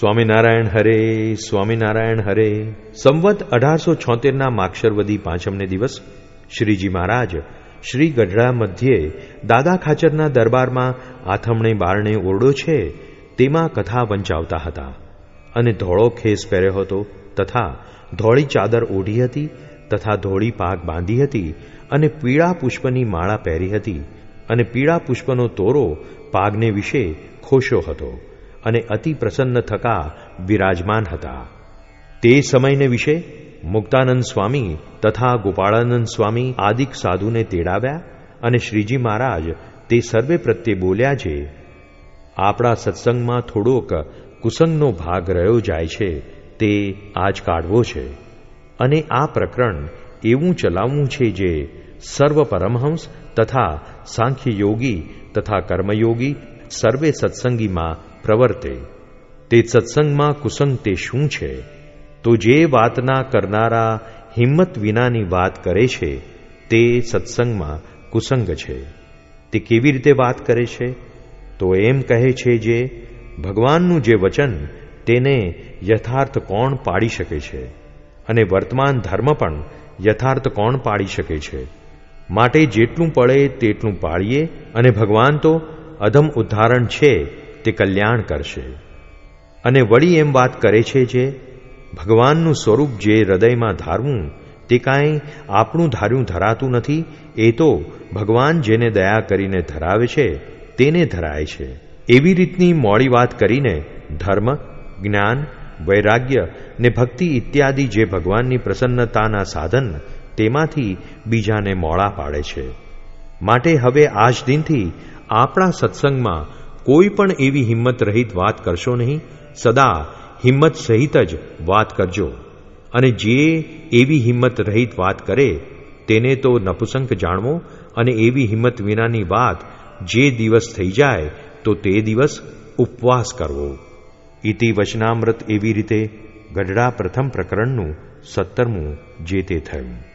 સ્વામિનારાયણ હરે સ્વામિનારાયણ હરે. સંવત અઢારસો છોતેરના માક્ષરવદી પાંચમને દિવસ શ્રીજી મહારાજ શ્રી ગઢડા મધ્યે દાદા ખાચરના દરબારમાં આથમણે બારણે ઓરડો છે તેમાં કથા વંચાવતા હતા. અને ધોળો ખેસ પહેર્યો હતો તથા ધોળી ચાદર ઓઢી હતી તથા ધોળી પાક બાંધી હતી અને પીળા પુષ્પની માળા પહેરી હતી અને પીળા પુષ્પનો તોરો પાગને વિશે ખોશો હતો. અને અતિ પ્રસન્ન થકા વિરાજમાન હતા. તે સમયને વિશે મુક્તાનંદ સ્વામી તથા ગોપાળાનંદ સ્વામી આદિક સાધુને તેડાવ્યા અને શ્રીજી મહારાજ તે સર્વે પ્રત્યે બોલ્યા છે, આપણા સત્સંગમાં થોડોક કુસંગનો ભાગ રહ્યો જાય છે, તે આજ કાઢવો છે. અને આ પ્રકરણ એવું ચલાવવું છે જે સર્વ પરમહંસ તથા સાંખ્ય યોગી તથા કર્મયોગી સર્વે સત્સંગીમાં પ્રવર્તે. તે સત્સંગમાં કુસંગ તે શું છે? તો જે વાતના કરનારા હિંમત વિનાની વાત કરે છે, તે સત્સંગમાં કુસંગ છે. તે કેવી રીતે વાત કરે છે? તો એમ કહે છે જે, ભગવાનનું જે વચન, તેને યથાર્થ કોણ પાડી શકે છે? અને વર્તમાન ધર્મ પણ યથાર્થ કોણ પાડી શકે છે? માટે જેટલું પડે તેટલું પાળીએ અને ભગવાન તો અધમ ઉદ્ધારણ છે તે કલ્યાણ કરશે. અને વળી એમ વાત કરે છે જે, ભગવાનનું સ્વરૂપ જે હૃદયમાં ધારવું, તે કાંઈ આપણું ધાર્યું ધરાતું નથી, એ તો ભગવાન જેને દયા કરીને ધરાવે છે, તેને ધરાય છે. એવી રીતની મોડી વાત કરીને ધર્મ, જ્ઞાન, વૈરાગ્ય ને ભક્તિ ઇત્યાદિ જે ભગવાનની પ્રસન્નતાના સાધન, તેમાંથી બીજાને મોડા પાડે છે. માટે હવે આજ દિનથી આપણા સત્સંગમાં કોઈ પણ એવી હિંમત રહિત વાત કરશો નહીં, સદા હિંમત સહિત જ વાત કરજો. અને જે એવી હિંમત રહિત વાત કરે, તેને તો નપુસંક જાણવો અને એવી હિંમત વિનાની વાત જે દિવસ થઈ જાય, તો તે દિવસ ઉપવાસ કરવો. ઇતિ વચનામૃત એવી રીતે ગઢડા પ્રથમ પ્રકરણનું સત્તરમું જે તે થયું.